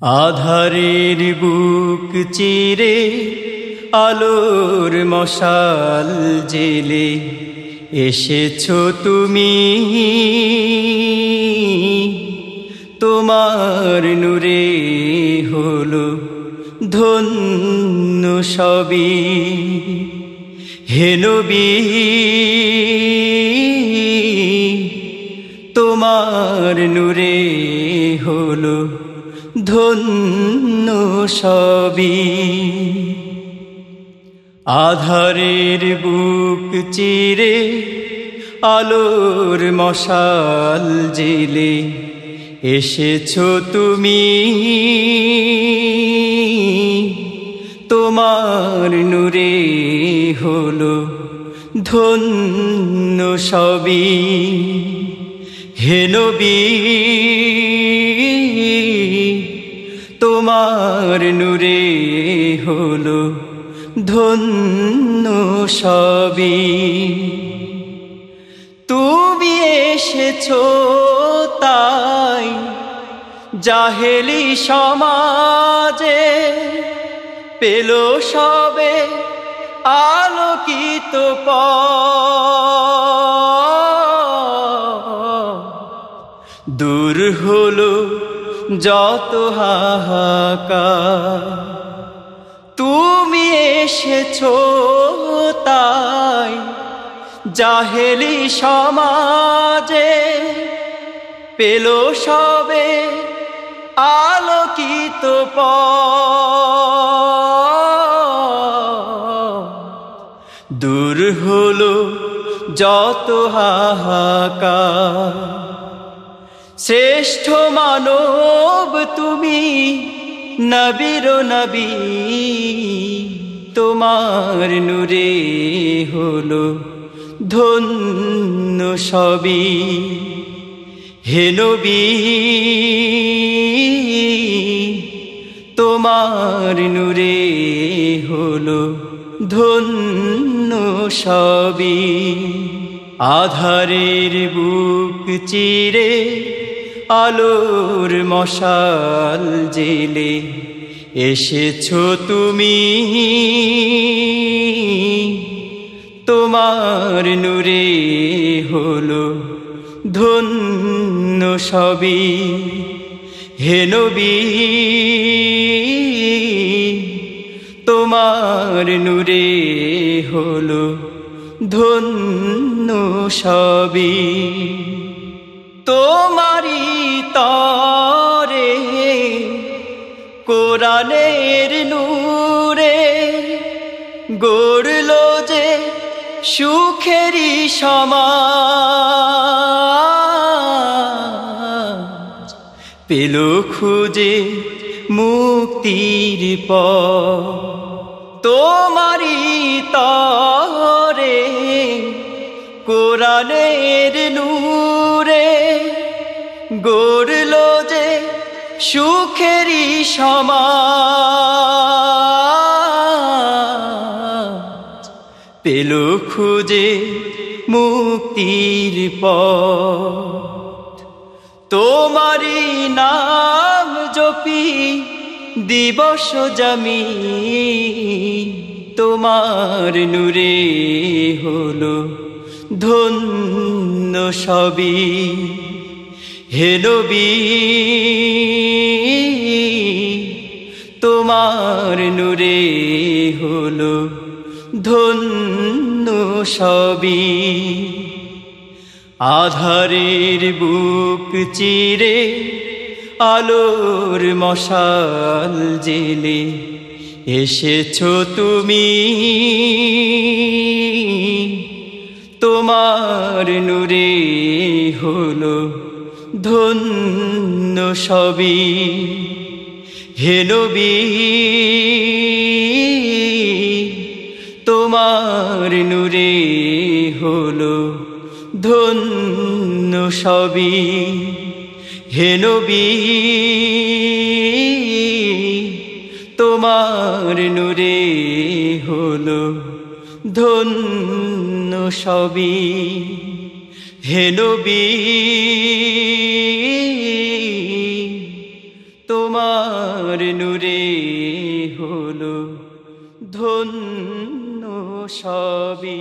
আধারের বুক চিরে আলোর মশাল জেলে, এসেছ তুমি। তোমার নূরে হলো ধন্য সবই। হেনবি তোমার নূরে হলো ধন্য সবই। আধারের বুক চিরে আলোর মশাল জেলে এসেছ তুমি। তোমার নূরে হলো ধন্য সবই। হেনবি তোমার নূরে হলো ধন্য সবই। তুমি এসেছ তাই জাহেলি সমাজে পেল সবে আলোকিত প দূর হলো যত হাহাকা তুমি এসেছ তাই জাহেলি সমাজে পেল সবে আলোকিত প দূর হলো যত হাহাকা শ্রেষ্ঠ মানব তুমি, নবীর নবী। তোমার নূরে হলো ধন্য সবই। হে নবী, তোমার নূরে হলো ধন্য সবই। আধারের বুক চিরে আলোর মশাল জেলে এসেছ তুমি। তোমার নূরে হলো ধন্য সবই। হেনবি তোমার নূরে হলো ধন্য সবই। তোমারি তরে কোরআনের নূরে গড়ল যে সুখেরই সমাজ। পেল খুঁজে মুক্তির প তোমারি তরে কোরআনের নূরে গড়ল যে সুখেরই সমাজ। পেল খুঁজে মুক্তির পথ। তোমারি নাম জপি দিবস জমি তোমার নূরে হলো ধন্য সবই। হেনবি তোমার নূরে হলো ধন্য সবই। আধারের বুক চিরে আলোর মশাল জেলে এসেছ তুমি। তোমার নূরে হলো ধন্য সবই। হেনবি তোমার নূরে হলো ধন্য সবই। হেনবি তোমার নূরে হলো ধন্য সবি হেনবি তোমার নূরে হলো ধন্য সবই।